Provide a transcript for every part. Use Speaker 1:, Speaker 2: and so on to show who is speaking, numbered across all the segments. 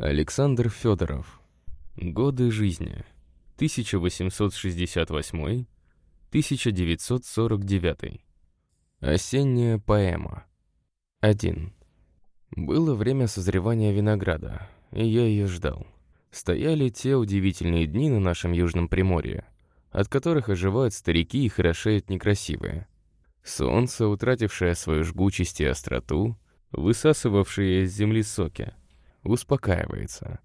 Speaker 1: Александр Федоров. Годы жизни. 1868-1949. Осенняя поэма. 1. Было время созревания винограда, и я ее ждал. Стояли те удивительные дни на нашем Южном Приморье, от которых оживают старики и хорошеют некрасивые. Солнце, утратившее свою жгучесть и остроту, высасывавшее из земли соки, успокаивается.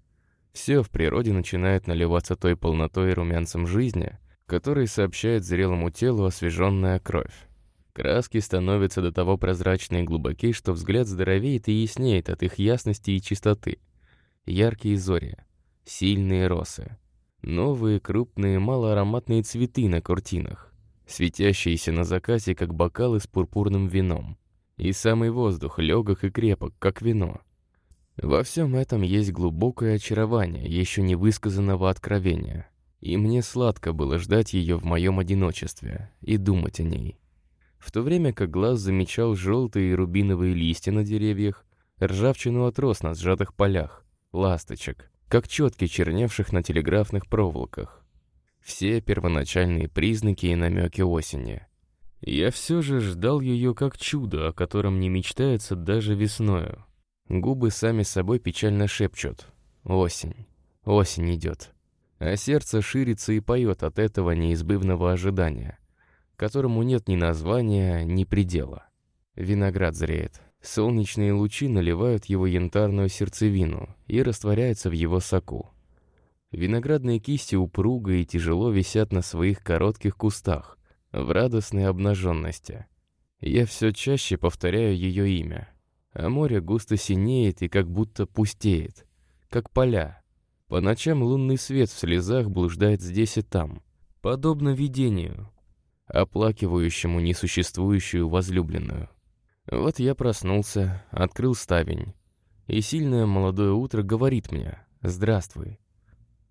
Speaker 1: Все в природе начинает наливаться той полнотой и румянцем жизни, который сообщает зрелому телу освеженная кровь. Краски становятся до того прозрачны и глубоки, что взгляд здоровеет и яснеет от их ясности и чистоты. Яркие зори, сильные росы, новые крупные малоароматные цветы на куртинах, светящиеся на закате, как бокалы с пурпурным вином. И самый воздух легок и крепок, как вино. Во всем этом есть глубокое очарование, еще не высказанного откровения. И мне сладко было ждать ее в моем одиночестве и думать о ней. В то время как глаз замечал желтые и рубиновые листья на деревьях, ржавчину от роз на сжатых полях, ласточек, как четки черневших на телеграфных проволоках. Все первоначальные признаки и намеки осени. Я все же ждал ее как чудо, о котором не мечтается даже весною. Губы сами собой печально шепчут. Осень. Осень идет. А сердце ширится и поет от этого неизбывного ожидания, которому нет ни названия, ни предела. Виноград зреет. Солнечные лучи наливают его янтарную сердцевину и растворяются в его соку. Виноградные кисти упруго и тяжело висят на своих коротких кустах, в радостной обнаженности. Я все чаще повторяю ее имя — а море густо синеет и как будто пустеет, как поля. По ночам лунный свет в слезах блуждает здесь и там, подобно видению, оплакивающему несуществующую возлюбленную. Вот я проснулся, открыл ставень, и сильное молодое утро говорит мне «Здравствуй».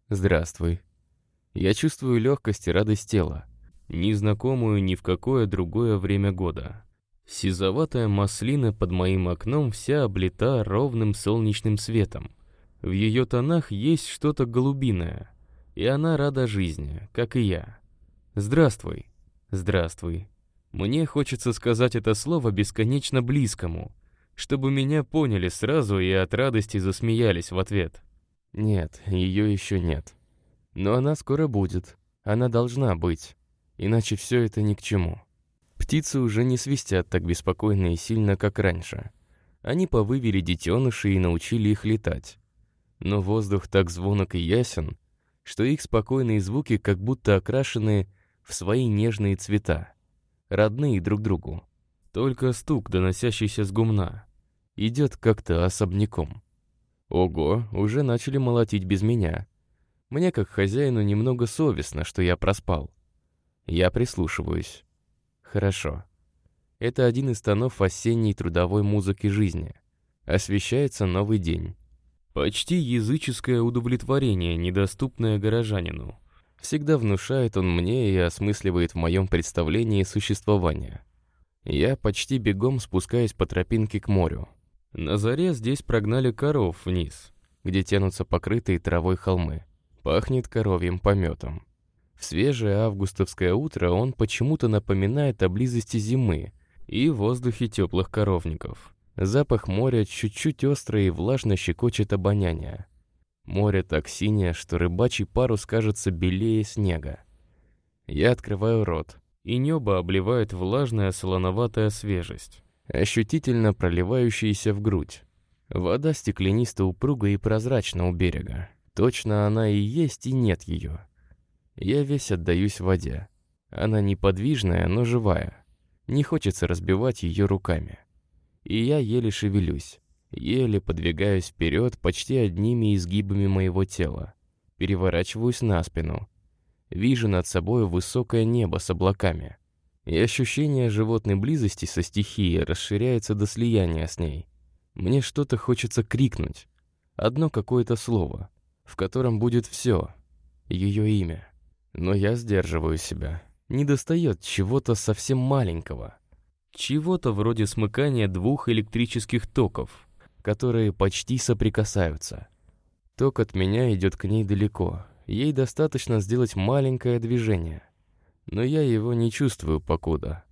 Speaker 1: «Здравствуй». Я чувствую легкость и радость тела, незнакомую ни в какое другое время года. Сизоватая маслина под моим окном вся облита ровным солнечным светом. В ее тонах есть что-то голубиное, и она рада жизни, как и я. Здравствуй, здравствуй. Мне хочется сказать это слово бесконечно близкому, чтобы меня поняли сразу и от радости засмеялись в ответ. Нет, ее еще нет. Но она скоро будет. Она должна быть. Иначе все это ни к чему. Птицы уже не свистят так беспокойно и сильно, как раньше. Они повывели детенышей и научили их летать. Но воздух так звонок и ясен, что их спокойные звуки как будто окрашены в свои нежные цвета, родные друг другу. Только стук, доносящийся с гумна, идет как-то особняком. Ого, уже начали молотить без меня. Мне, как хозяину, немного совестно, что я проспал. Я прислушиваюсь. Хорошо. Это один из тонов осенней трудовой музыки жизни. Освещается новый день. Почти языческое удовлетворение, недоступное горожанину. Всегда внушает он мне и осмысливает в моем представлении существования. Я почти бегом спускаюсь по тропинке к морю. На заре здесь прогнали коров вниз, где тянутся покрытые травой холмы. Пахнет коровьим пометом. Свежее августовское утро он почему-то напоминает о близости зимы и воздухе теплых коровников. Запах моря чуть-чуть острый и влажно щекочет обоняние. Море так синее, что рыбачий парус кажется белее снега. Я открываю рот, и небо обливает влажная солоноватая свежесть, ощутительно проливающаяся в грудь. Вода стеклянисто упруга и прозрачна у берега. Точно она и есть, и нет ее. Я весь отдаюсь воде. Она неподвижная, но живая. Не хочется разбивать ее руками. И я еле шевелюсь, еле подвигаюсь вперед почти одними изгибами моего тела. Переворачиваюсь на спину. Вижу над собой высокое небо с облаками. И ощущение животной близости со стихией расширяется до слияния с ней. Мне что-то хочется крикнуть. Одно какое-то слово, в котором будет все. Ее имя. Но я сдерживаю себя. Не достает чего-то совсем маленького. Чего-то вроде смыкания двух электрических токов, которые почти соприкасаются. Ток от меня идет к ней далеко. Ей достаточно сделать маленькое движение. Но я его не чувствую покуда.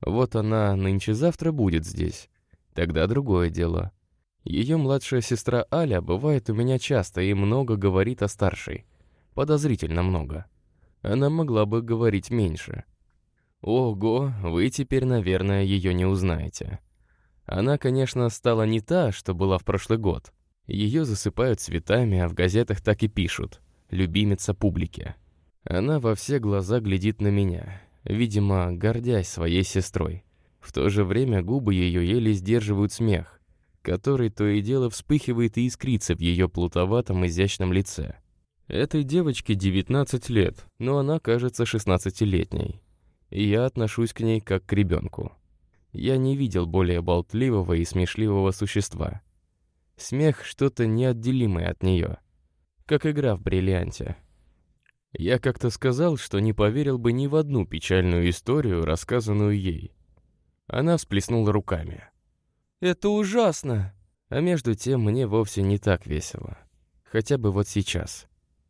Speaker 1: Вот она нынче-завтра будет здесь. Тогда другое дело. Ее младшая сестра Аля бывает у меня часто и много говорит о старшей. Подозрительно много. Она могла бы говорить меньше. Ого, вы теперь, наверное, ее не узнаете. Она, конечно, стала не та, что была в прошлый год. Ее засыпают цветами, а в газетах так и пишут. Любимица публики. Она во все глаза глядит на меня, видимо, гордясь своей сестрой. В то же время губы ее еле сдерживают смех, который то и дело вспыхивает и искрится в ее плутоватом изящном лице. Этой девочке 19 лет, но она кажется 16-летней и я отношусь к ней как к ребенку. Я не видел более болтливого и смешливого существа. Смех — что-то неотделимое от нее, как игра в бриллианте. Я как-то сказал, что не поверил бы ни в одну печальную историю, рассказанную ей. Она всплеснула руками. «Это ужасно!» А между тем мне вовсе не так весело. Хотя бы вот сейчас.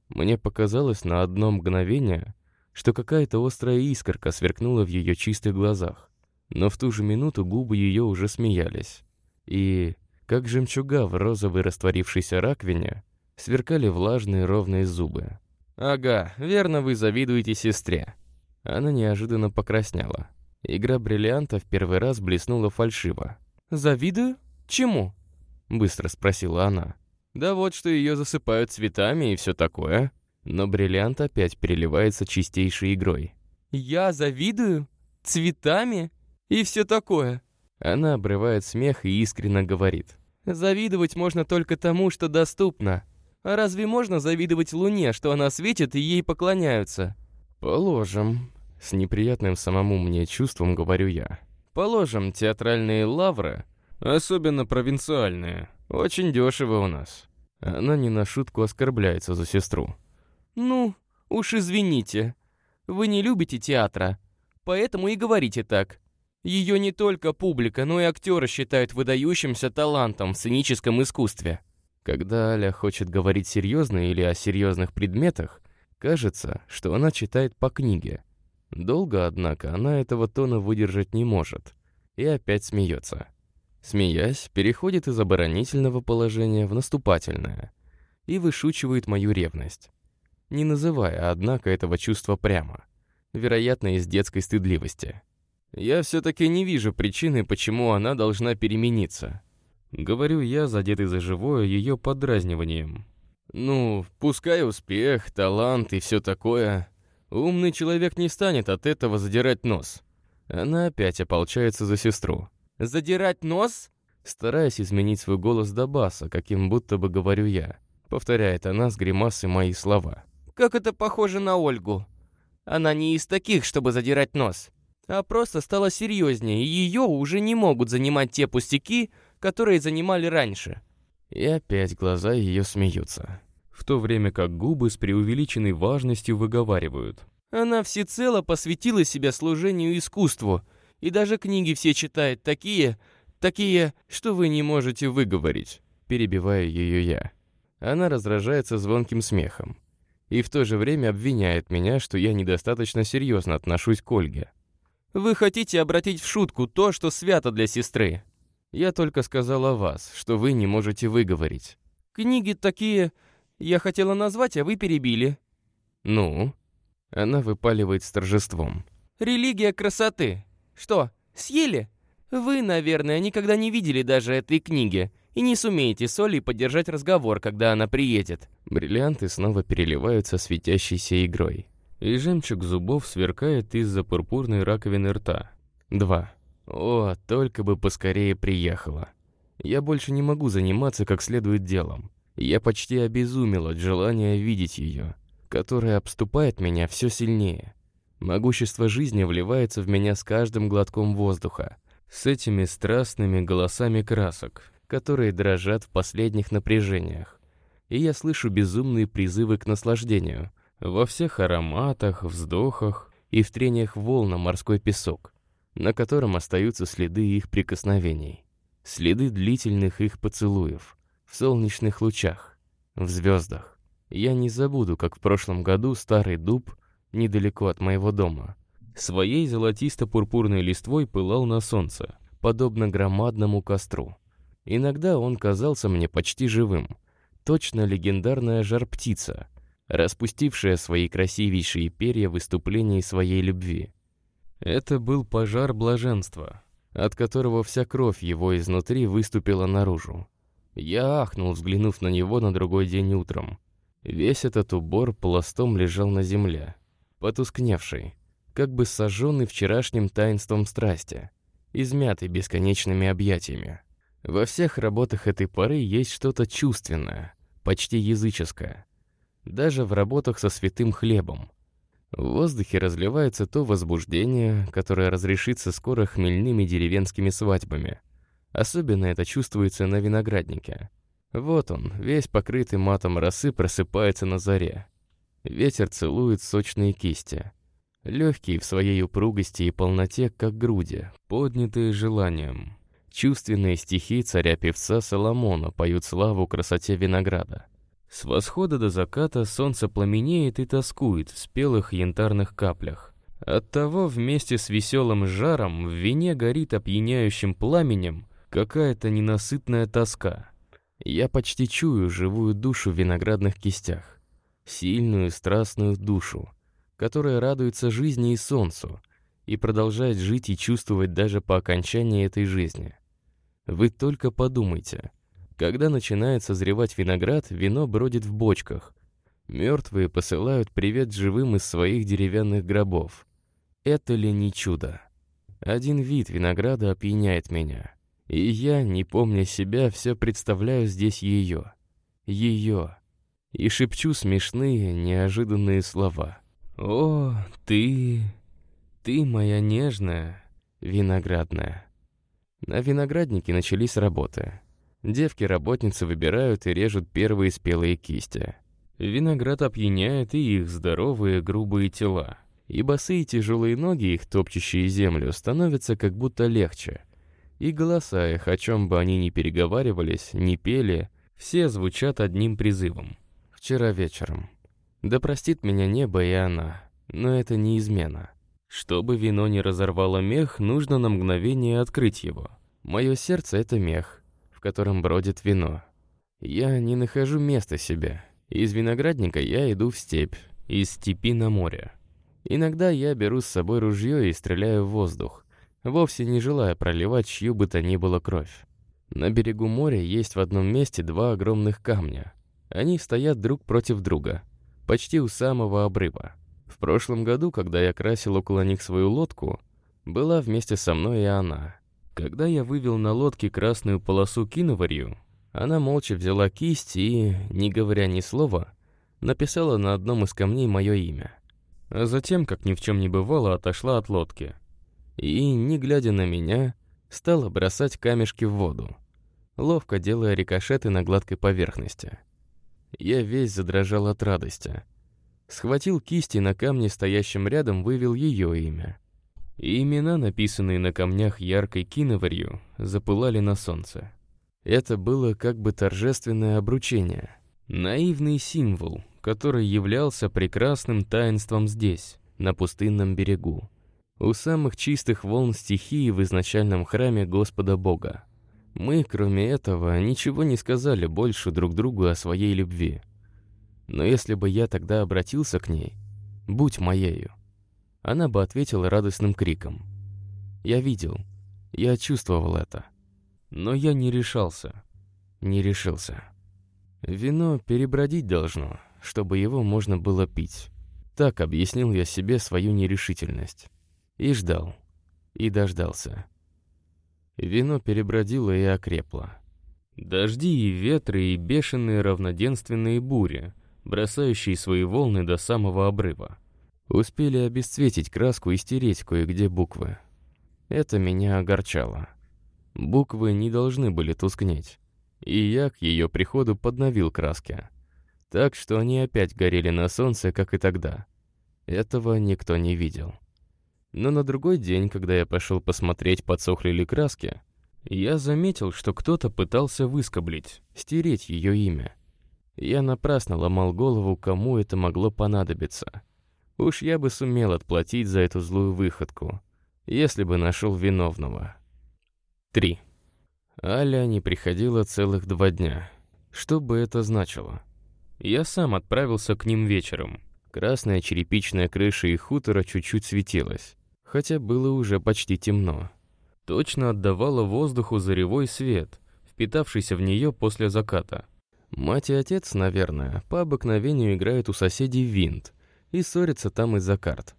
Speaker 1: Мне показалось на одно мгновение, что какая-то острая искорка сверкнула в ее чистых глазах. Но в ту же минуту губы ее уже смеялись. И, как жемчуга в розовой растворившейся раковине, сверкали влажные ровные зубы. «Ага, верно вы завидуете сестре». Она неожиданно покраснела. Игра бриллиантов первый раз блеснула фальшиво. «Завидую? Чему?» — быстро спросила она. «Да вот, что ее засыпают цветами и все такое», но бриллиант опять переливается чистейшей игрой. «Я завидую? Цветами? И все такое?» Она обрывает смех и искренне говорит. «Завидовать можно только тому, что доступно. А разве можно завидовать Луне, что она светит и ей поклоняются?» «Положим». С неприятным самому мне чувством говорю я. «Положим, театральные лавры, особенно провинциальные, очень дешево у нас». Она не на шутку оскорбляется за сестру. «Ну, уж извините. Вы не любите театра, поэтому и говорите так. Ее не только публика, но и актеры считают выдающимся талантом в сценическом искусстве». Когда Аля хочет говорить серьезно или о серьезных предметах, кажется, что она читает по книге. Долго, однако, она этого тона выдержать не может. И опять смеется. Смеясь, переходит из оборонительного положения в наступательное и вышучивает мою ревность не называя, однако, этого чувства прямо. Вероятно, из детской стыдливости. Я все-таки не вижу причины, почему она должна перемениться. Говорю я, задетый за живое ее подразниванием. Ну, пускай успех, талант и все такое. Умный человек не станет от этого задирать нос. Она опять ополчается за сестру. «Задирать нос?» Стараясь изменить свой голос до баса, каким будто бы говорю я, повторяет она с гримасой мои слова. Как это похоже на Ольгу. Она не из таких, чтобы задирать нос, а просто стала серьезнее, и ее уже не могут занимать те пустяки, которые занимали раньше. И опять глаза ее смеются, в то время как губы с преувеличенной важностью выговаривают. Она всецело посвятила себя служению искусству, и даже книги все читает такие, такие, что вы не можете выговорить. Перебиваю ее я. Она раздражается звонким смехом и в то же время обвиняет меня, что я недостаточно серьезно отношусь к Ольге. Вы хотите обратить в шутку то, что свято для сестры. Я только сказал о вас, что вы не можете выговорить. Книги такие... Я хотела назвать, а вы перебили. Ну? Она выпаливает с торжеством. Религия красоты. Что, съели? Вы, наверное, никогда не видели даже этой книги и не сумеете с Олей поддержать разговор, когда она приедет. Бриллианты снова переливаются светящейся игрой. И жемчуг зубов сверкает из-за пурпурной раковины рта. Два. О, только бы поскорее приехала. Я больше не могу заниматься как следует делом. Я почти обезумел от желания видеть ее, которая обступает меня все сильнее. Могущество жизни вливается в меня с каждым глотком воздуха, с этими страстными голосами красок, которые дрожат в последних напряжениях. И я слышу безумные призывы к наслаждению во всех ароматах, вздохах и в трениях волн на морской песок, на котором остаются следы их прикосновений, следы длительных их поцелуев в солнечных лучах. в звездах. Я не забуду, как в прошлом году старый дуб, недалеко от моего дома, своей золотисто-пурпурной листвой пылал на солнце, подобно громадному костру. Иногда он казался мне почти живым, точно легендарная жар-птица, распустившая свои красивейшие перья в выступлении своей любви. Это был пожар блаженства, от которого вся кровь его изнутри выступила наружу. Я ахнул, взглянув на него на другой день утром. Весь этот убор пластом лежал на земле, потускневший, как бы сожженный вчерашним таинством страсти, измятый бесконечными объятиями. Во всех работах этой поры есть что-то чувственное, почти языческое. Даже в работах со святым хлебом. В воздухе разливается то возбуждение, которое разрешится скоро хмельными деревенскими свадьбами. Особенно это чувствуется на винограднике. Вот он, весь покрытый матом росы, просыпается на заре. Ветер целует сочные кисти. Легкие в своей упругости и полноте, как груди, поднятые желанием. Чувственные стихи царя-певца Соломона поют славу красоте винограда. С восхода до заката солнце пламенеет и тоскует в спелых янтарных каплях. Оттого вместе с веселым жаром в вине горит опьяняющим пламенем какая-то ненасытная тоска. Я почти чую живую душу в виноградных кистях. Сильную, страстную душу, которая радуется жизни и солнцу, и продолжает жить и чувствовать даже по окончании этой жизни. Вы только подумайте. Когда начинает созревать виноград, вино бродит в бочках. Мертвые посылают привет живым из своих деревянных гробов. Это ли не чудо? Один вид винограда опьяняет меня. И я, не помня себя, все представляю здесь ее. Ее. И шепчу смешные, неожиданные слова. «О, ты... ты моя нежная, виноградная». На винограднике начались работы. Девки-работницы выбирают и режут первые спелые кисти. Виноград опьяняет и их здоровые грубые тела. И босые тяжелые ноги, их топчущие землю, становятся как будто легче. И голоса их, о чем бы они ни переговаривались, ни пели, все звучат одним призывом. Вчера вечером. Да простит меня небо и она, но это не измена. Чтобы вино не разорвало мех, нужно на мгновение открыть его. Мое сердце — это мех, в котором бродит вино. Я не нахожу места себе. Из виноградника я иду в степь, из степи на море. Иногда я беру с собой ружье и стреляю в воздух, вовсе не желая проливать чью бы то ни было кровь. На берегу моря есть в одном месте два огромных камня. Они стоят друг против друга, почти у самого обрыва. В прошлом году, когда я красил около них свою лодку, была вместе со мной и она. Когда я вывел на лодке красную полосу киноварью, она молча взяла кисть и, не говоря ни слова, написала на одном из камней мое имя. А затем, как ни в чем не бывало, отошла от лодки. И, не глядя на меня, стала бросать камешки в воду, ловко делая рикошеты на гладкой поверхности. Я весь задрожал от радости. Схватил кисти на камне, стоящем рядом, вывел ее имя. И имена, написанные на камнях яркой киноварью, запылали на солнце. Это было как бы торжественное обручение, наивный символ, который являлся прекрасным таинством здесь, на пустынном берегу, у самых чистых волн стихии в изначальном храме Господа Бога. Мы, кроме этого, ничего не сказали больше друг другу о своей любви. Но если бы я тогда обратился к ней, будь моею, она бы ответила радостным криком. Я видел, я чувствовал это. Но я не решался, не решился. Вино перебродить должно, чтобы его можно было пить. Так объяснил я себе свою нерешительность. И ждал, и дождался. Вино перебродило и окрепло. Дожди и ветры и бешеные равноденственные бури — бросающие свои волны до самого обрыва. Успели обесцветить краску и стереть кое-где буквы. Это меня огорчало. Буквы не должны были тускнеть. И я к ее приходу подновил краски. Так что они опять горели на солнце, как и тогда. Этого никто не видел. Но на другой день, когда я пошел посмотреть, подсохли ли краски, я заметил, что кто-то пытался выскоблить, стереть ее имя. Я напрасно ломал голову, кому это могло понадобиться. Уж я бы сумел отплатить за эту злую выходку, если бы нашел виновного. 3. Аля не приходила целых два дня. Что бы это значило? Я сам отправился к ним вечером. Красная черепичная крыша их хутора чуть-чуть светилась, хотя было уже почти темно. Точно отдавала воздуху заревой свет, впитавшийся в нее после заката. Мать и отец, наверное, по обыкновению играют у соседей винт и ссорятся там из-за карт.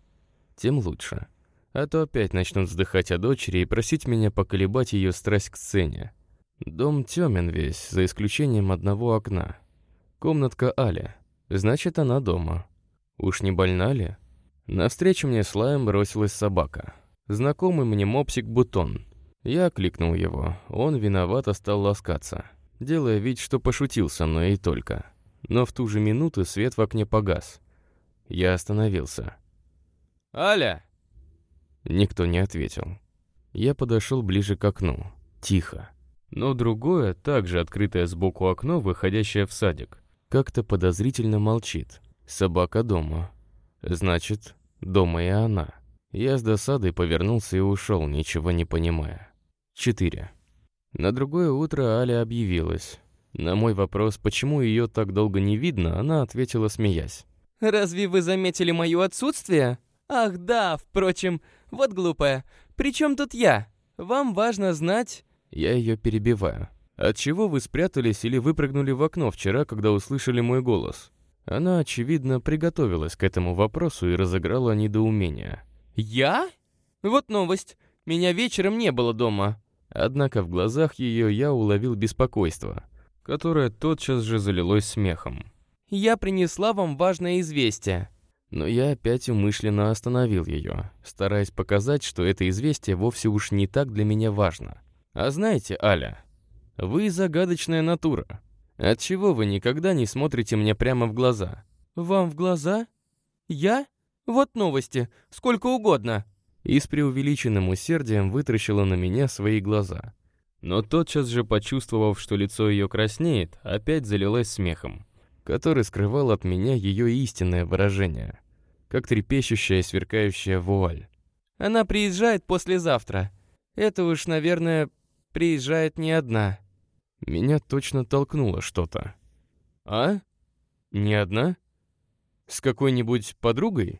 Speaker 1: Тем лучше. А то опять начнут вздыхать о дочери и просить меня поколебать ее страсть к сцене. Дом темен весь, за исключением одного окна. Комнатка Аля. Значит, она дома. Уж не больна ли? Навстречу мне с лаем бросилась собака. Знакомый мне мопсик Бутон. Я кликнул его. Он виновато стал ласкаться, делая вид, что пошутил со мной и только. Но в ту же минуту свет в окне погас. Я остановился. «Аля!» Никто не ответил. Я подошел ближе к окну. Тихо. Но другое, также открытое сбоку окно, выходящее в садик, как-то подозрительно молчит. Собака дома. Значит, дома и она. Я с досадой повернулся и ушел, ничего не понимая. 4. На другое утро Аля объявилась. На мой вопрос, почему ее так долго не видно, она ответила, смеясь.
Speaker 2: «Разве вы заметили мое отсутствие? Ах да, впрочем, вот глупая. Причем тут я? Вам важно знать...»
Speaker 1: Я ее перебиваю. «Отчего вы спрятались или выпрыгнули в окно вчера, когда услышали мой голос?» Она, очевидно, приготовилась к этому вопросу и разыграла недоумение.
Speaker 2: «Я? Вот новость. Меня вечером не было дома».
Speaker 1: Однако в глазах ее я уловил беспокойство, которое тотчас же залилось смехом.
Speaker 2: «Я принесла вам важное известие».
Speaker 1: Но я опять умышленно остановил ее, стараясь показать, что это известие вовсе уж не так для меня важно. «А знаете, Аля, вы загадочная натура. Отчего вы никогда не смотрите мне прямо в глаза?
Speaker 2: Вам в глаза? Я? Вот новости, сколько угодно.
Speaker 1: И с преувеличенным усердием вытращила на меня свои глаза. Но тотчас же, почувствовав, что лицо ее краснеет, опять залилась смехом, который скрывал от меня ее истинное выражение, как трепещущая сверкающая вуаль.
Speaker 2: Она приезжает послезавтра. Это уж, наверное, приезжает не одна.
Speaker 1: Меня точно толкнуло что-то. А? Не одна? С какой-нибудь подругой?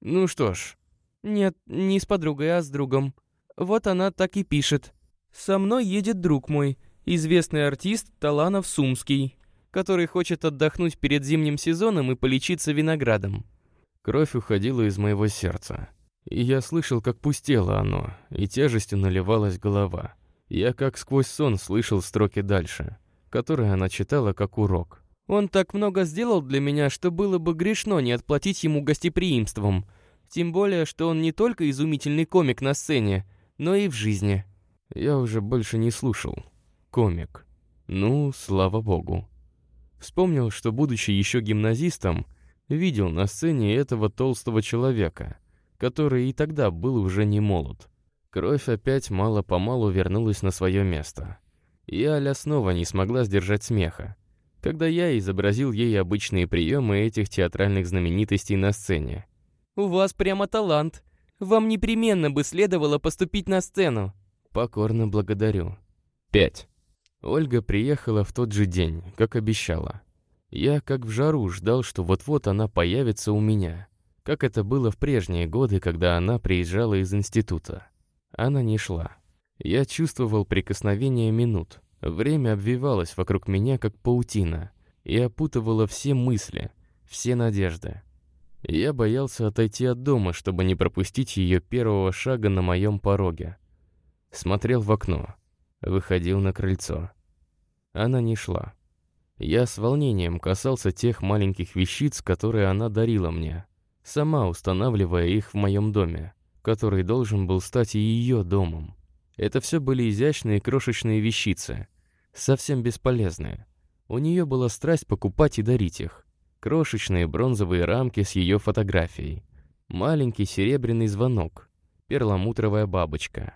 Speaker 1: Ну что ж.
Speaker 2: Нет, не с подругой, а с другом. Вот она так и пишет. Со мной едет друг мой, известный артист Таланов Сумский, который хочет отдохнуть перед зимним сезоном и полечиться виноградом.
Speaker 1: Кровь уходила из моего сердца. И я слышал, как пустело оно, и тяжестью наливалась голова. Я как сквозь сон слышал строки дальше, которые она читала как урок.
Speaker 2: «Он так много сделал для меня, что было бы грешно не отплатить ему гостеприимством. Тем более, что он не только изумительный комик на сцене, но и в жизни».
Speaker 1: Я уже больше не слушал. Комик. Ну, слава богу. Вспомнил, что, будучи еще гимназистом, видел на сцене этого толстого человека, который и тогда был уже не молод. Кровь опять мало-помалу вернулась на свое место. И Аля снова не смогла сдержать смеха, когда я изобразил ей обычные приемы этих театральных знаменитостей на сцене.
Speaker 2: «У вас прямо талант. Вам непременно бы следовало поступить на сцену».
Speaker 1: «Покорно благодарю». 5. Ольга приехала в тот же день, как обещала. Я, как в жару, ждал, что вот-вот она появится у меня, как это было в прежние годы, когда она приезжала из института. Она не шла. Я чувствовал прикосновение минут. Время обвивалось вокруг меня, как паутина, и опутывало все мысли, все надежды. Я боялся отойти от дома, чтобы не пропустить ее первого шага на моем пороге. Смотрел в окно, выходил на крыльцо. Она не шла. Я с волнением касался тех маленьких вещиц, которые она дарила мне, сама устанавливая их в моем доме который должен был стать и ее домом. Это все были изящные крошечные вещицы, совсем бесполезные. У нее была страсть покупать и дарить их. Крошечные бронзовые рамки с ее фотографией, маленький серебряный звонок, перламутровая бабочка,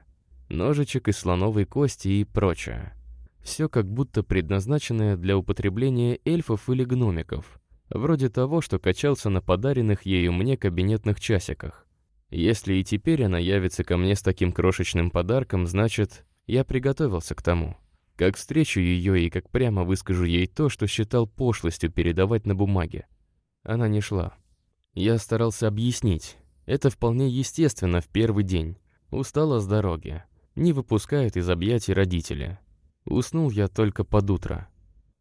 Speaker 1: ножичек из слоновой кости и прочее. Все как будто предназначенное для употребления эльфов или гномиков, вроде того, что качался на подаренных ею мне кабинетных часиках. Если и теперь она явится ко мне с таким крошечным подарком, значит, я приготовился к тому. Как встречу ее и как прямо выскажу ей то, что считал пошлостью передавать на бумаге. Она не шла. Я старался объяснить. Это вполне естественно в первый день. Устала с дороги. Не выпускают из объятий родители. Уснул я только под утро.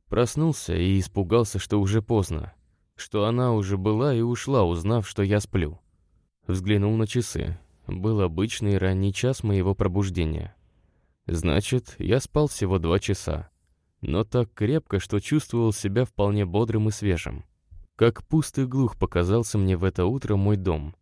Speaker 1: Проснулся и испугался, что уже поздно. Что она уже была и ушла, узнав, что я сплю. Взглянул на часы. Был обычный ранний час моего пробуждения. Значит, я спал всего два часа. Но так крепко, что чувствовал себя вполне бодрым и свежим. Как пустый глух показался мне в это утро мой дом.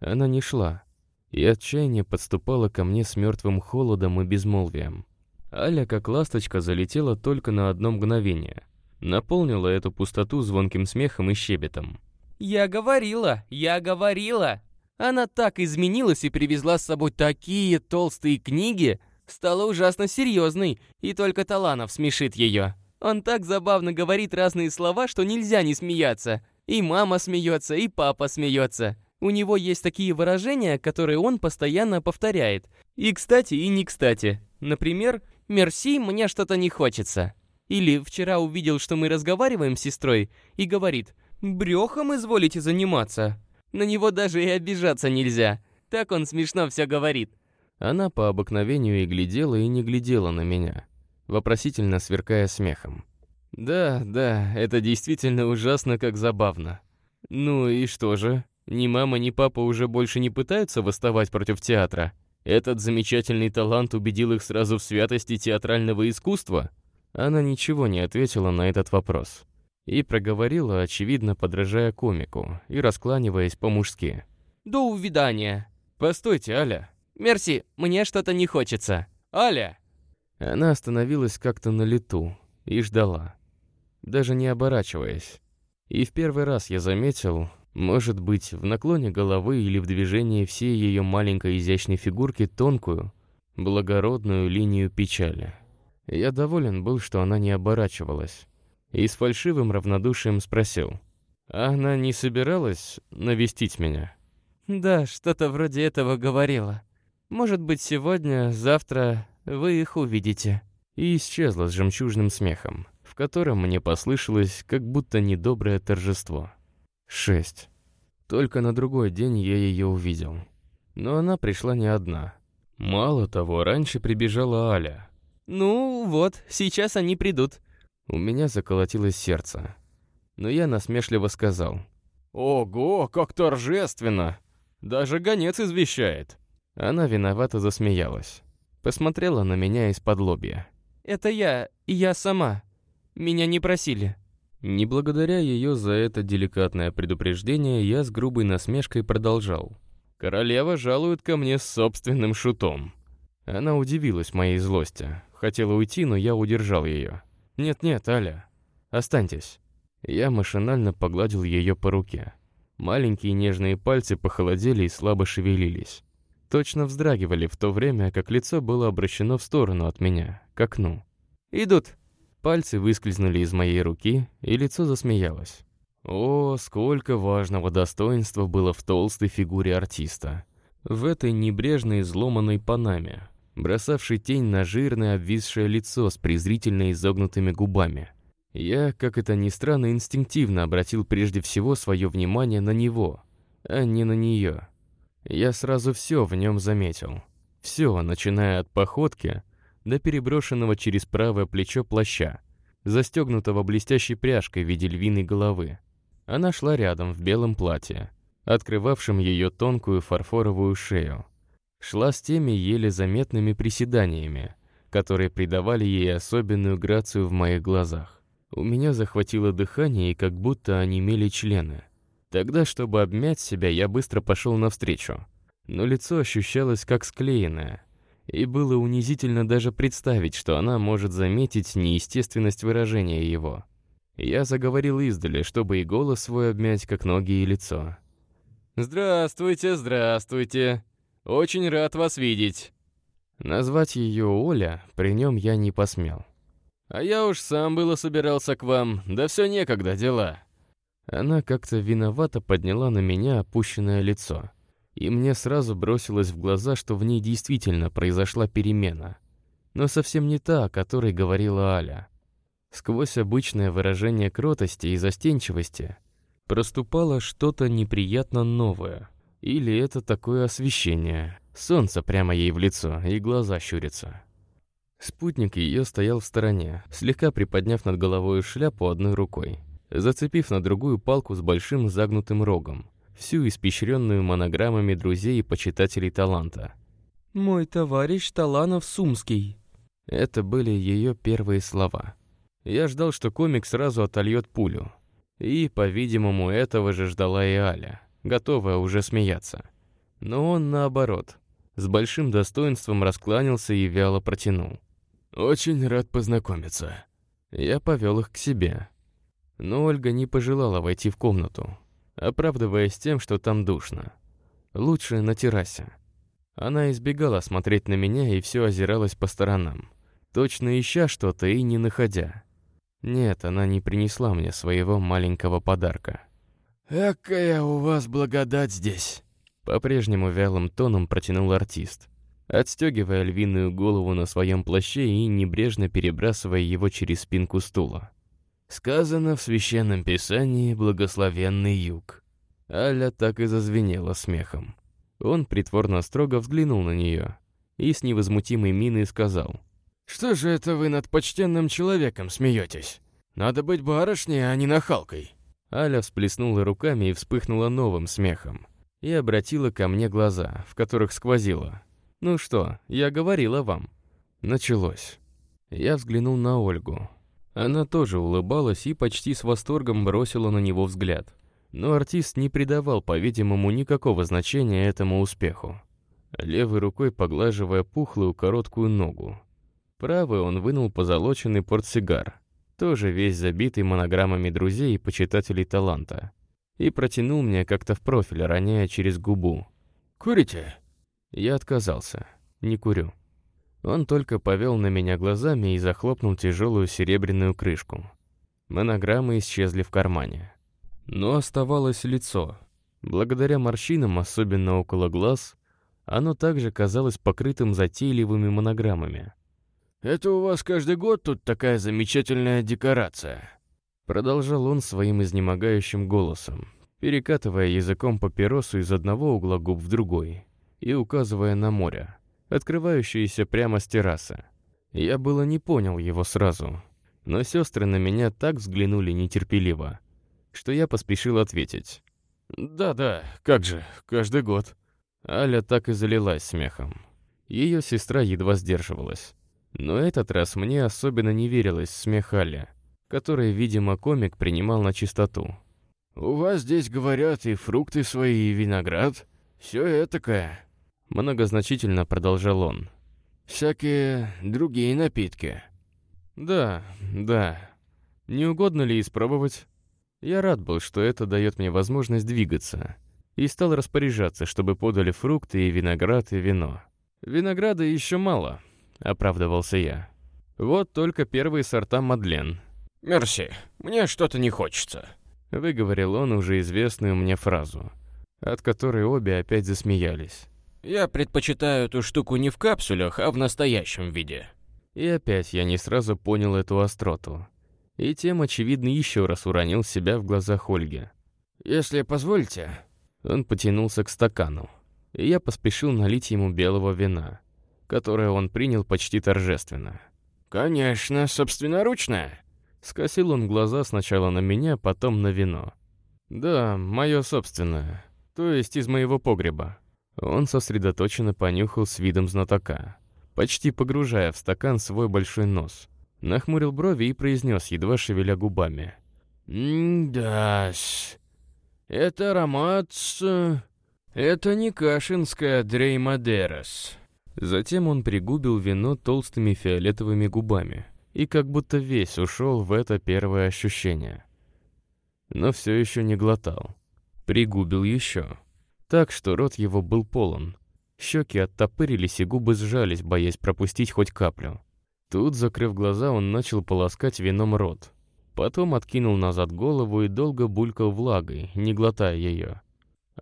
Speaker 1: Она не шла, и отчаяние подступало ко мне с мертвым холодом и безмолвием. Аля, как ласточка, залетела только на одно мгновение. Наполнила эту пустоту звонким смехом и щебетом.
Speaker 2: «Я говорила, я говорила!» Она так изменилась и привезла с собой такие толстые книги, стала ужасно серьезной, и только Таланов смешит ее. Он так забавно говорит разные слова, что нельзя не смеяться. И мама смеется, и папа смеется. У него есть такие выражения, которые он постоянно повторяет. И кстати, и не кстати. Например, «Мерси, мне что-то не хочется». Или вчера увидел, что мы разговариваем с сестрой, и говорит «Брехом изволите заниматься». На него даже и обижаться нельзя. Так он смешно все говорит.
Speaker 1: Она по обыкновению и глядела, и не глядела на меня, вопросительно сверкая смехом. «Да, да, это действительно ужасно как забавно. Ну и что же? Ни мама, ни папа уже больше не пытаются восставать против театра? Этот замечательный талант убедил их сразу в святости театрального искусства?» Она ничего не ответила на этот вопрос. И проговорила, очевидно, подражая комику и раскланиваясь по-мужски.
Speaker 2: «До увидания!»
Speaker 1: «Постойте, Аля!»
Speaker 2: «Мерси, мне что-то не хочется!» «Аля!»
Speaker 1: Она остановилась как-то на лету и ждала, даже не оборачиваясь. И в первый раз я заметил, может быть, в наклоне головы или в движении всей ее маленькой изящной фигурки тонкую, благородную линию печали. Я доволен был, что она не оборачивалась. И с фальшивым равнодушием спросил. «А она не собиралась навестить меня?»
Speaker 2: «Да, что-то вроде этого говорила. Может быть, сегодня, завтра вы их увидите».
Speaker 1: И исчезла с жемчужным смехом, в котором мне послышалось как будто недоброе торжество. Шесть. Только на другой день я ее увидел. Но она пришла не одна. Мало того, раньше прибежала Аля.
Speaker 2: «Ну вот, сейчас они придут».
Speaker 1: У меня заколотилось сердце. Но я насмешливо сказал. «Ого, как торжественно! Даже гонец извещает!» Она виновато засмеялась. Посмотрела на меня из-под лобья.
Speaker 2: «Это я, я сама. Меня не просили».
Speaker 1: Не благодаря ее за это деликатное предупреждение, я с грубой насмешкой продолжал. «Королева жалует ко мне с собственным шутом». Она удивилась моей злости. Хотела уйти, но я удержал ее. «Нет-нет, Аля, останьтесь». Я машинально погладил ее по руке. Маленькие нежные пальцы похолодели и слабо шевелились точно вздрагивали в то время, как лицо было обращено в сторону от меня, к окну. «Идут!» Пальцы выскользнули из моей руки, и лицо засмеялось. О, сколько важного достоинства было в толстой фигуре артиста. В этой небрежной изломанной панаме, бросавшей тень на жирное обвисшее лицо с презрительно изогнутыми губами. Я, как это ни странно, инстинктивно обратил прежде всего свое внимание на него, а не на нее. Я сразу все в нем заметил. Все, начиная от походки до переброшенного через правое плечо плаща, застегнутого блестящей пряжкой в виде львиной головы. Она шла рядом в белом платье, открывавшем ее тонкую фарфоровую шею. Шла с теми еле заметными приседаниями, которые придавали ей особенную грацию в моих глазах. У меня захватило дыхание, и как будто онемели члены. Тогда, чтобы обмять себя, я быстро пошел навстречу. Но лицо ощущалось как склеенное. И было унизительно даже представить, что она может заметить неестественность выражения его. Я заговорил издали, чтобы и голос свой обмять, как ноги и лицо. «Здравствуйте, здравствуйте. Очень рад вас видеть». Назвать ее Оля при нем я не посмел. А я уж сам было собирался к вам, да все некогда, дела». Она как-то виновато подняла на меня опущенное лицо. И мне сразу бросилось в глаза, что в ней действительно произошла перемена. Но совсем не та, о которой говорила Аля. Сквозь обычное выражение кротости и застенчивости проступало что-то неприятно новое. Или это такое освещение. Солнце прямо ей в лицо, и глаза щурятся. Спутник ее стоял в стороне, слегка приподняв над головой шляпу одной рукой, зацепив на другую палку с большим загнутым рогом, всю испещренную монограммами друзей и почитателей таланта.
Speaker 2: «Мой товарищ Таланов Сумский».
Speaker 1: Это были ее первые слова. Я ждал, что комик сразу отольет пулю. И, по-видимому, этого же ждала и Аля, готовая уже смеяться. Но он, наоборот, с большим достоинством раскланялся и вяло протянул. «Очень рад познакомиться». Я повел их к себе. Но Ольга не пожелала войти в комнату, оправдываясь тем, что там душно. Лучше на террасе. Она избегала смотреть на меня и все озиралась по сторонам, точно ища что-то и не находя. Нет, она не принесла мне своего маленького подарка. «Какая у вас благодать здесь!» По-прежнему вялым тоном протянул артист, отстегивая львиную голову на своем плаще и небрежно перебрасывая его через спинку стула. Сказано в священном писании «Благословенный юг». Аля так и зазвенела смехом. Он притворно строго взглянул на нее и с невозмутимой миной сказал. «Что же это вы над почтенным человеком смеетесь? Надо быть барышней, а не нахалкой». Аля всплеснула руками и вспыхнула новым смехом и обратила ко мне глаза, в которых сквозило. «Ну что, я говорила вам». Началось. Я взглянул на Ольгу. Она тоже улыбалась и почти с восторгом бросила на него взгляд. Но артист не придавал, по-видимому, никакого значения этому успеху. Левой рукой поглаживая пухлую короткую ногу. Правой он вынул позолоченный портсигар, тоже весь забитый монограммами друзей и почитателей таланта и протянул мне как-то в профиль, роняя через губу. «Курите?» Я отказался. Не курю. Он только повел на меня глазами и захлопнул тяжелую серебряную крышку. Монограммы исчезли в кармане. Но оставалось лицо. Благодаря морщинам, особенно около глаз, оно также казалось покрытым затейливыми монограммами. «Это у вас каждый год тут такая замечательная декорация?» Продолжал он своим изнемогающим голосом, перекатывая языком папиросу из одного угла губ в другой и указывая на море, открывающееся прямо с террасы. Я было не понял его сразу, но сестры на меня так взглянули нетерпеливо, что я поспешил ответить. «Да-да, как же, каждый год». Аля так и залилась смехом. Ее сестра едва сдерживалась. Но этот раз мне особенно не верилось смех Аля которые, видимо, комик принимал на чистоту. «У вас здесь, говорят, и фрукты свои, и виноград. Все этакое», — многозначительно продолжал он. «Всякие другие напитки». «Да, да. Не угодно ли испробовать?» Я рад был, что это дает мне возможность двигаться, и стал распоряжаться, чтобы подали фрукты и виноград и вино. «Винограда еще мало», — оправдывался я. «Вот только первые сорта Мадлен —
Speaker 3: «Мерси, мне что-то не хочется», —
Speaker 1: выговорил он уже известную мне фразу, от которой обе опять засмеялись.
Speaker 3: «Я предпочитаю эту штуку не в капсулях, а в настоящем виде».
Speaker 1: И опять я не сразу понял эту остроту. И тем, очевидно, еще раз уронил себя в глазах Ольги.
Speaker 3: «Если позволите...»
Speaker 1: Он потянулся к стакану, и я поспешил налить ему белого вина, которое он принял почти торжественно.
Speaker 3: «Конечно, собственноручно»,
Speaker 1: Скосил он глаза сначала на меня, потом на вино. «Да, мое собственное. То есть из моего погреба». Он сосредоточенно понюхал с видом знатока, почти погружая в стакан свой большой нос. Нахмурил брови и произнес, едва шевеля губами.
Speaker 3: «Да-с, это аромат. Это не кашинская дреймадерас».
Speaker 1: Затем он пригубил вино толстыми фиолетовыми губами и как будто весь ушел в это первое ощущение. Но все еще не глотал. Пригубил еще. Так что рот его был полон. Щеки оттопырились и губы сжались, боясь пропустить хоть каплю. Тут, закрыв глаза, он начал полоскать вином рот. Потом откинул назад голову и долго булькал влагой, не глотая ее.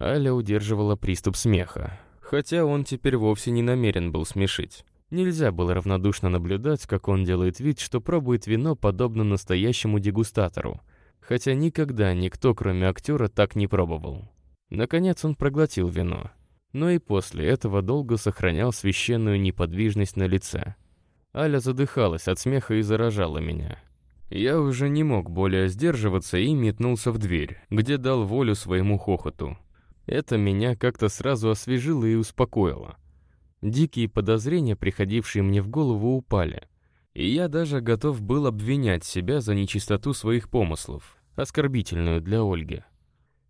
Speaker 1: Аля удерживала приступ смеха, хотя он теперь вовсе не намерен был смешить. Нельзя было равнодушно наблюдать, как он делает вид, что пробует вино подобно настоящему дегустатору, хотя никогда никто, кроме актера, так не пробовал. Наконец он проглотил вино, но и после этого долго сохранял священную неподвижность на лице. Аля задыхалась от смеха и заражала меня. Я уже не мог более сдерживаться и метнулся в дверь, где дал волю своему хохоту. Это меня как-то сразу освежило и успокоило. Дикие подозрения, приходившие мне в голову, упали. И я даже готов был обвинять себя за нечистоту своих помыслов, оскорбительную для Ольги.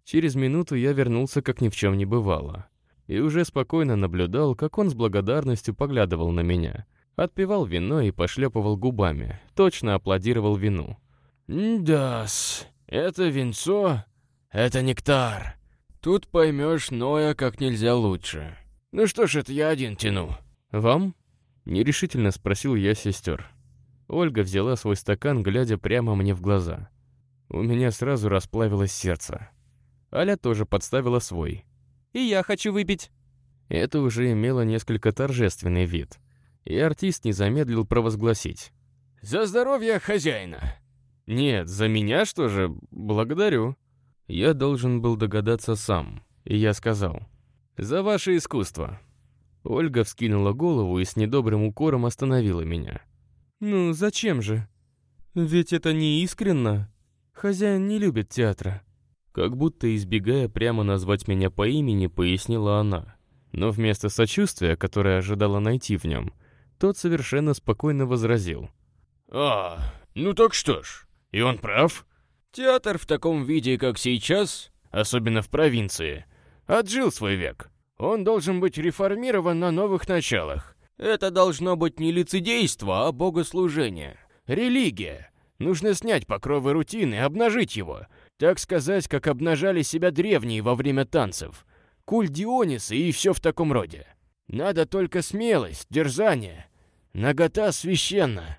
Speaker 1: Через минуту я вернулся, как ни в чем не бывало. И уже спокойно наблюдал, как он с благодарностью поглядывал на меня. Отпивал вино и пошлепывал губами, точно аплодировал вину.
Speaker 3: «Да-с, это винцо, это нектар. Тут поймешь Ноя как нельзя лучше. Ну что ж это я один тяну?»
Speaker 1: «Вам?» — нерешительно спросил я сестер. Ольга взяла свой стакан, глядя прямо мне в глаза. У меня сразу расплавилось сердце. Аля тоже подставила свой.
Speaker 2: «И я хочу выпить».
Speaker 1: Это уже имело несколько торжественный вид. И артист не замедлил провозгласить.
Speaker 3: «За здоровье хозяина!»
Speaker 1: «Нет, за меня что же? Благодарю». Я должен был догадаться сам, и я сказал. «За ваше искусство». Ольга вскинула голову и с недобрым укором остановила меня.
Speaker 2: «Ну, зачем же? Ведь это не искренно. Хозяин не любит театра».
Speaker 1: Как будто избегая прямо назвать меня по имени, пояснила она. Но вместо сочувствия, которое ожидала найти в нем, тот совершенно спокойно возразил.
Speaker 3: «А, ну так что ж, и он прав. Театр в таком виде, как сейчас, особенно в провинции, отжил свой век. Он должен быть реформирован на новых началах. Это должно быть не лицедейство, а богослужение. Религия. Нужно снять покровы рутины, обнажить его. Так сказать, как обнажали себя древние во время танцев. Культ Диониса и все в таком роде. Надо только смелость, дерзание. Нагота священна.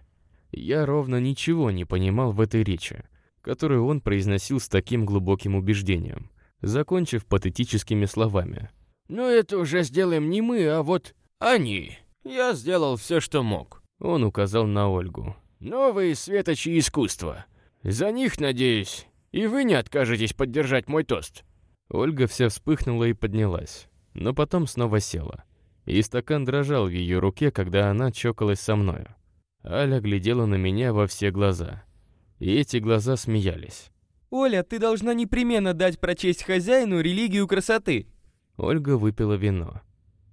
Speaker 1: Я ровно ничего не понимал в этой речи, которую он произносил с таким глубоким убеждением, закончив патетическими словами.
Speaker 3: «Ну это уже сделаем не мы, а вот они. Я сделал все, что мог».
Speaker 1: Он указал на Ольгу.
Speaker 3: «Новые светочи искусства. За них, надеюсь, и вы не откажетесь поддержать мой тост».
Speaker 1: Ольга вся вспыхнула и поднялась, но потом снова села. И стакан дрожал в ее руке, когда она чокалась со мною. Аля глядела на меня во все глаза. И эти глаза смеялись.
Speaker 2: «Оля, ты должна непременно дать прочесть хозяину религию красоты!»
Speaker 1: Ольга выпила вино.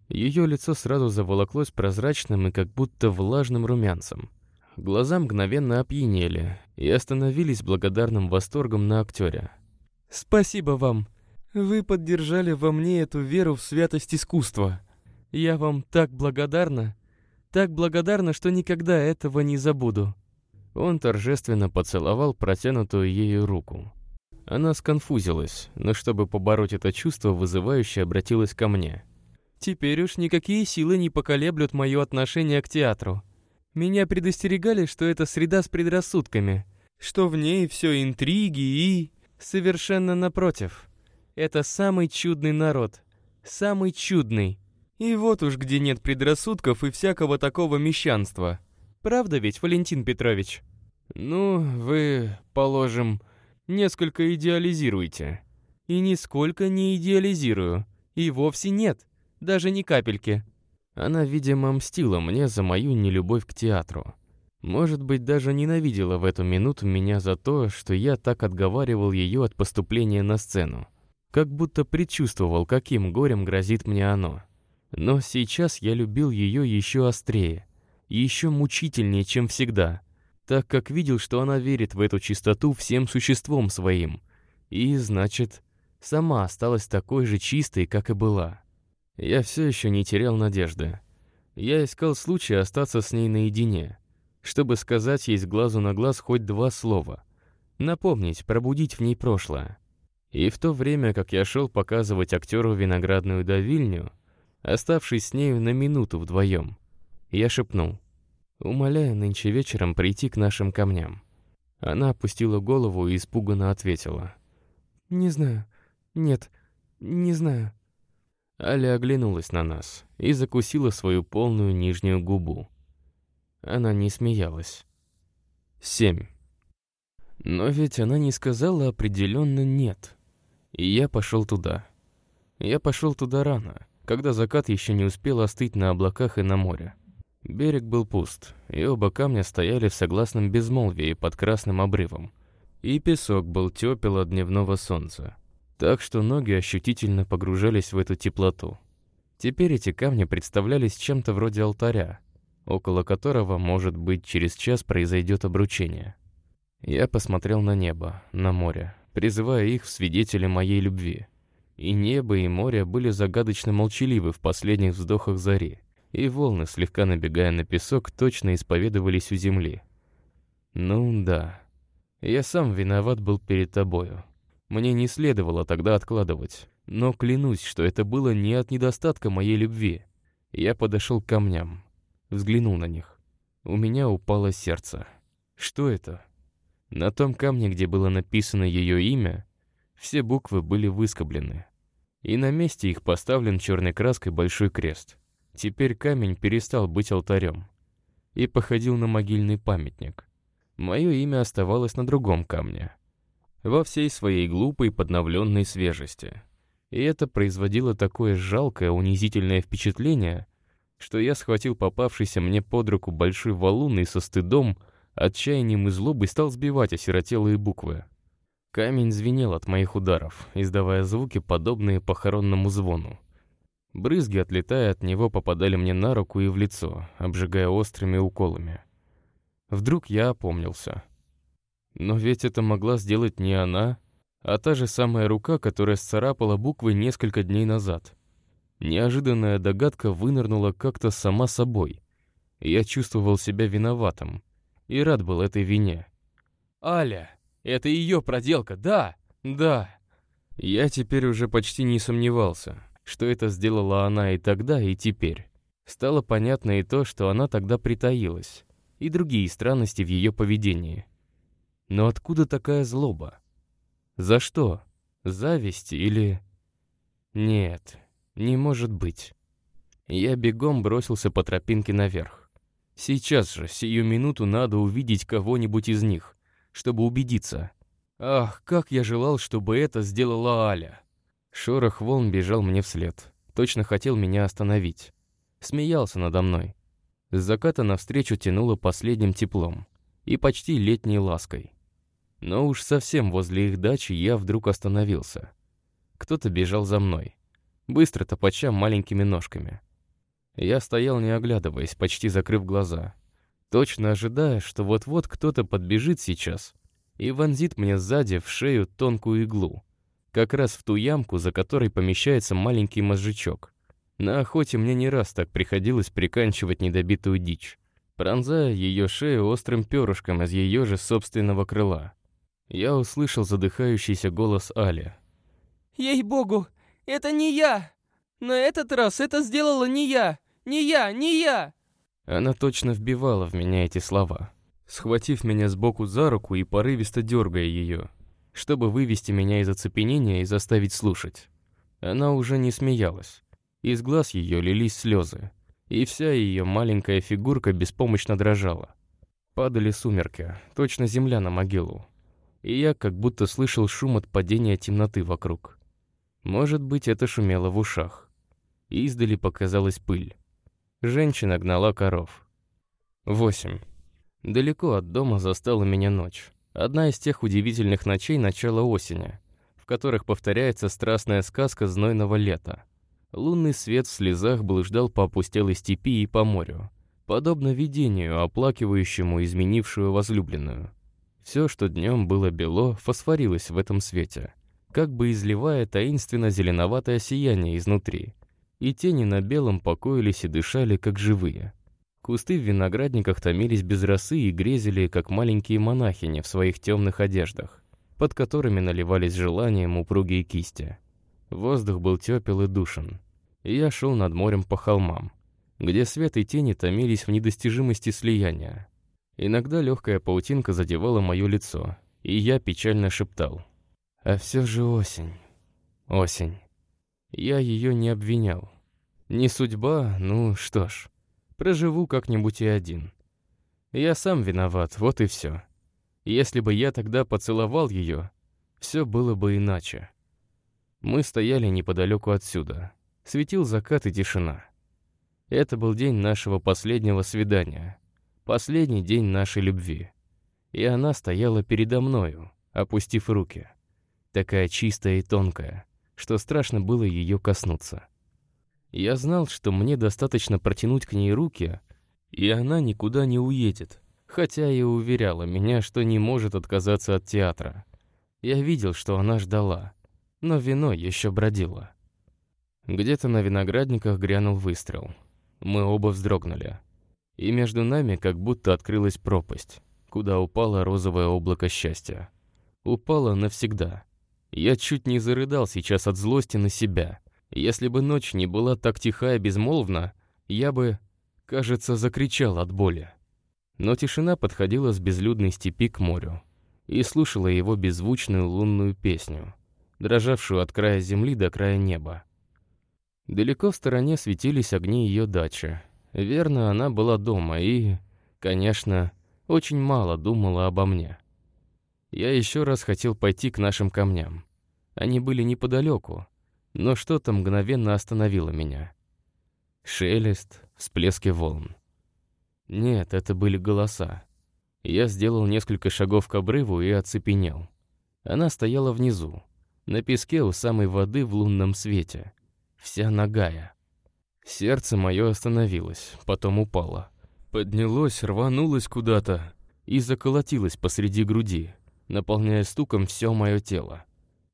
Speaker 1: Ее лицо сразу заволоклось прозрачным и как будто влажным румянцем. Глаза мгновенно опьянели и остановились благодарным восторгом на актере.
Speaker 2: «Спасибо вам. Вы поддержали во мне эту веру в святость искусства. Я вам так благодарна. Так благодарна, что никогда этого не забуду».
Speaker 1: Он торжественно поцеловал протянутую ею руку. Она сконфузилась, но чтобы побороть это чувство, вызывающе обратилась ко мне.
Speaker 2: «Теперь уж никакие силы не поколеблют мое отношение к театру. Меня предостерегали, что это среда с предрассудками, что в ней все интриги и... Совершенно напротив. Это самый чудный народ. Самый чудный. И вот уж где нет предрассудков и всякого такого мещанства. Правда ведь, Валентин Петрович?
Speaker 1: Ну, вы, положим, несколько идеализируете.
Speaker 2: И нисколько не идеализирую. И вовсе нет. Даже ни капельки.
Speaker 1: Она, видимо, мстила мне за мою нелюбовь к театру. Может быть, даже ненавидела в эту минуту меня за то, что я так отговаривал ее от поступления на сцену. Как будто предчувствовал, каким горем грозит мне оно. Но сейчас я любил ее еще острее, еще мучительнее, чем всегда, так как видел, что она верит в эту чистоту всем существом своим, и, значит, сама осталась такой же чистой, как и была. Я все еще не терял надежды. Я искал случая остаться с ней наедине, чтобы сказать ей с глазу на глаз хоть два слова, напомнить, пробудить в ней прошлое. И в то время, как я шел показывать актеру виноградную давильню, оставшись с нею на минуту вдвоем. Я шепнул. умоляя нынче вечером прийти к нашим камням. Она опустила голову и испуганно ответила.
Speaker 2: «Не знаю. Нет, не знаю».
Speaker 1: Аля оглянулась на нас и закусила свою полную нижнюю губу. Она не смеялась. Семь. Но ведь она не сказала определенно «нет». И я пошел туда. Я пошел туда рано, когда закат еще не успел остыть на облаках и на море. Берег был пуст, и оба камня стояли в согласном безмолвии под красным обрывом. И песок был тепел от дневного солнца, так что ноги ощутительно погружались в эту теплоту. Теперь эти камни представлялись чем-то вроде алтаря, около которого, может быть, через час произойдет обручение. Я посмотрел на небо, на море, призывая их в свидетели моей любви. И небо, и море были загадочно молчаливы в последних вздохах зари и волны, слегка набегая на песок, точно исповедовались у земли. Ну да, я сам виноват был перед тобою. Мне не следовало тогда откладывать, но клянусь, что это было не от недостатка моей любви. Я подошел к камням, взглянул на них. У меня упало сердце. Что это? На том камне, где было написано ее имя, все буквы были выскоблены. И на месте их поставлен черной краской большой крест. Теперь камень перестал быть алтарем и походил на могильный памятник. Мое имя оставалось на другом камне, во всей своей глупой подновленной свежести. И это производило такое жалкое, унизительное впечатление, что я схватил попавшийся мне под руку большой валун и со стыдом, отчаянием и злобой стал сбивать осиротелые буквы. Камень звенел от моих ударов, издавая звуки, подобные похоронному звону. Брызги, отлетая от него, попадали мне на руку и в лицо, обжигая острыми уколами. Вдруг я опомнился. Но ведь это могла сделать не она, а та же самая рука, которая сцарапала буквы несколько дней назад. Неожиданная догадка вынырнула как-то сама собой. Я чувствовал себя виноватым и рад был этой вине.
Speaker 2: «Аля, это ее проделка, да, да!»
Speaker 1: Я теперь уже почти не сомневался что это сделала она и тогда, и теперь. Стало понятно и то, что она тогда притаилась, и другие странности в ее поведении. Но откуда такая злоба? За что? Зависть или... Нет, не может быть. Я бегом бросился по тропинке наверх. Сейчас же, сию минуту надо увидеть кого-нибудь из них, чтобы убедиться. Ах, как я желал, чтобы это сделала Аля. Шорох волн бежал мне вслед. Точно хотел меня остановить. Смеялся надо мной. С заката навстречу тянуло последним теплом и почти летней лаской. Но уж совсем возле их дачи я вдруг остановился. Кто-то бежал за мной, быстро топача маленькими ножками. Я стоял не оглядываясь, почти закрыв глаза, точно ожидая, что вот-вот кто-то подбежит сейчас и вонзит мне сзади в шею тонкую иглу как раз в ту ямку, за которой помещается маленький мозжечок. На охоте мне не раз так приходилось приканчивать недобитую дичь, пронзая ее шею острым перышком из ее же собственного крыла. Я услышал задыхающийся голос Али.
Speaker 2: «Ей-богу, это не я! На этот раз это сделала не я! Не я, не я!»
Speaker 1: Она точно вбивала в меня эти слова, схватив меня сбоку за руку и порывисто дергая ее чтобы вывести меня из оцепенения и заставить слушать. Она уже не смеялась. Из глаз ее лились слезы, и вся ее маленькая фигурка беспомощно дрожала. Падали сумерки, точно земля на могилу. И я как будто слышал шум от падения темноты вокруг. Может быть, это шумело в ушах. Издали показалась пыль. Женщина гнала коров. Восемь. Далеко от дома застала меня ночь. Одна из тех удивительных ночей начала осени, в которых повторяется страстная сказка знойного лета. Лунный свет в слезах блуждал по опустелой степи и по морю, подобно видению, оплакивающему изменившую возлюбленную. Все, что днем было бело, фосфорилось в этом свете, как бы изливая таинственно-зеленоватое сияние изнутри. И тени на белом покоились и дышали, как живые. Кусты в виноградниках томились без росы и грезили, как маленькие монахини в своих темных одеждах, под которыми наливались желанием упругие кисти. Воздух был тепел и душен. И я шел над морем по холмам, где свет и тени томились в недостижимости слияния. Иногда легкая паутинка задевала мое лицо, и я печально шептал. А все же осень. Осень. Я ее не обвинял. Не судьба, ну что ж, проживу как-нибудь и один. Я сам виноват, вот и все. Если бы я тогда поцеловал ее, все было бы иначе. Мы стояли неподалеку отсюда. Светил закат и тишина. Это был день нашего последнего свидания. Последний день нашей любви. И она стояла передо мною, опустив руки. Такая чистая и тонкая, что страшно было ее коснуться. Я знал, что мне достаточно протянуть к ней руки, и она никуда не уедет, хотя и уверяла меня, что не может отказаться от театра. Я видел, что она ждала, но вино еще бродило. Где-то на виноградниках грянул выстрел. Мы оба вздрогнули. И между нами как будто открылась пропасть, куда упало розовое облако счастья. Упало навсегда. Я чуть не зарыдал сейчас от злости на себя. Если бы ночь не была так тиха и безмолвна, я бы, кажется, закричал от боли. Но тишина подходила с безлюдной степи к морю и слушала его беззвучную лунную песню, дрожавшую от края земли до края неба. Далеко в стороне светились огни ее дачи. Верно, она была дома и, конечно, очень мало думала обо мне. Я еще раз хотел пойти к нашим камням. Они были неподалеку, но что-то мгновенно остановило меня. Шелест, всплески волн. Нет, это были голоса. Я сделал несколько шагов к обрыву и оцепенел. Она стояла внизу, на песке у самой воды в лунном свете, вся нагая. Сердце мое остановилось, потом упало. Поднялось, рванулось куда-то и заколотилось посреди груди, наполняя стуком все мое тело.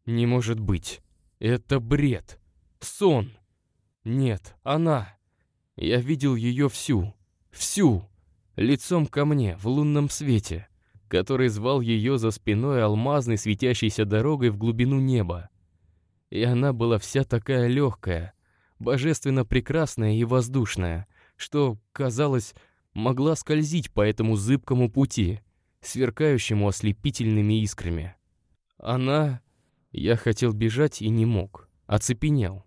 Speaker 1: Не может быть. Это бред. Сон. Нет, она. Я видел ее всю. Всю. Лицом ко мне, в лунном свете который звал ее за спиной алмазной светящейся дорогой в глубину неба. И она была вся такая легкая, божественно прекрасная и воздушная, что, казалось, могла скользить по этому зыбкому пути, сверкающему ослепительными искрами. Она... Я хотел бежать и не мог, оцепенел.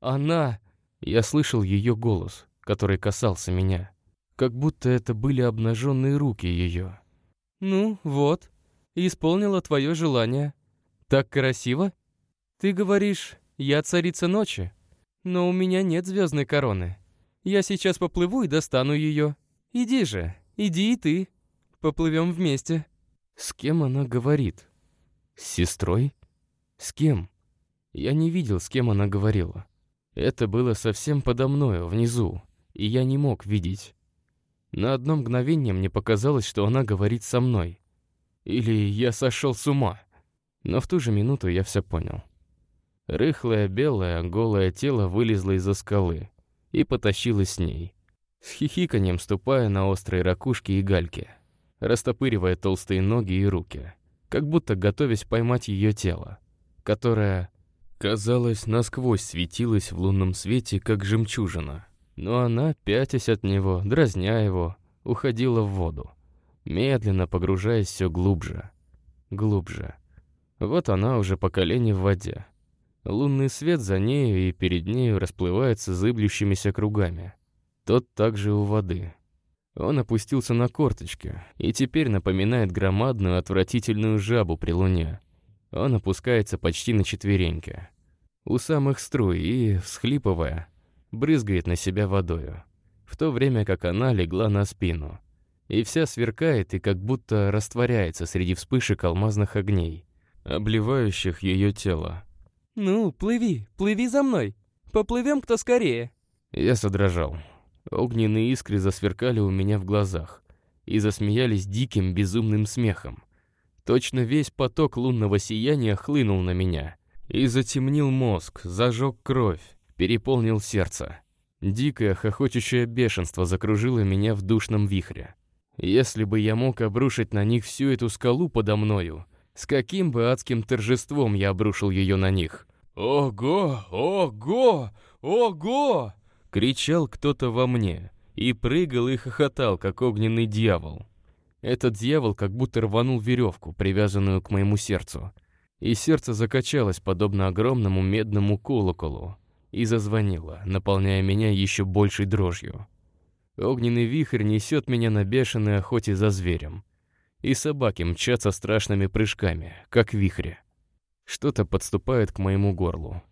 Speaker 1: Она... Я слышал ее голос, который касался меня, как будто это были обнаженные руки ее.
Speaker 2: «Ну, вот, исполнила твое желание. Так красиво? Ты говоришь, я царица ночи, но у меня нет звездной короны. Я сейчас поплыву и достану ее. Иди же, иди и ты. Поплывем вместе».
Speaker 1: С кем она говорит? С сестрой? С кем? Я не видел, с кем она говорила. Это было совсем подо мною, внизу, и я не мог видеть. На одно мгновение мне показалось, что она говорит со мной. Или я сошел с ума. Но в ту же минуту я все понял. Рыхлое, белое, голое тело вылезло из-за скалы и потащилось с ней, с хихиканьем ступая на острые ракушки и гальки, растопыривая толстые ноги и руки, как будто готовясь поймать ее тело, которое, казалось, насквозь светилось в лунном свете, как жемчужина. Но она, пятясь от него, дразня его, уходила в воду, медленно погружаясь все глубже, глубже. Вот она уже по колени в воде. Лунный свет за нею и перед нею расплывается зыблющимися кругами. Тот также у воды. Он опустился на корточки и теперь напоминает громадную отвратительную жабу при луне. Он опускается почти на четвереньки. У самых струй и, всхлипывая, брызгает на себя водою, в то время как она легла на спину. И вся сверкает и как будто растворяется среди вспышек алмазных огней, обливающих ее тело.
Speaker 2: «Ну, плыви, плыви за мной. Поплывем кто скорее».
Speaker 1: Я задрожал. Огненные искры засверкали у меня в глазах и засмеялись диким безумным смехом. Точно весь поток лунного сияния хлынул на меня и затемнил мозг, зажег кровь, переполнил сердце. Дикое, хохочущее бешенство закружило меня в душном вихре. Если бы я мог обрушить на них всю эту скалу подо мною, с каким бы адским торжеством я обрушил ее на них.
Speaker 2: «Ого! Ого! Ого!
Speaker 1: Кричал кто-то во мне и прыгал и хохотал, как огненный дьявол. Этот дьявол как будто рванул веревку, привязанную к моему сердцу, и сердце закачалось, подобно огромному медному колоколу, и зазвонило, наполняя меня еще большей дрожью. Огненный вихрь несет меня на бешеной охоте за зверем, и собаки мчатся страшными прыжками, как вихри. Что-то подступает к моему горлу.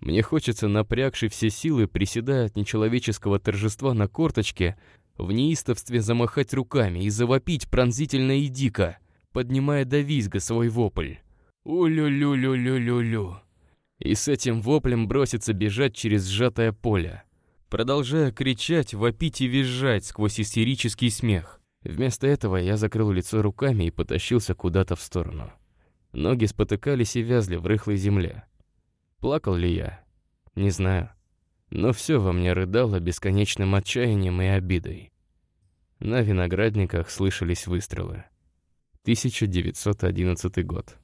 Speaker 1: Мне хочется, напрягши все силы, приседая от нечеловеческого торжества на корточке, в неистовстве замахать руками и завопить пронзительно и дико, поднимая до визга свой вопль. У-лю-лю-лю-лю-лю-лю. И с этим воплем броситься бежать через сжатое поле, продолжая кричать, вопить и визжать сквозь истерический смех. Вместо этого я закрыл лицо руками и потащился куда-то в сторону. Ноги спотыкались и вязли в рыхлой земле. Плакал ли я? Не знаю. Но все во мне рыдало бесконечным отчаянием и обидой. На виноградниках слышались выстрелы. 1911 год.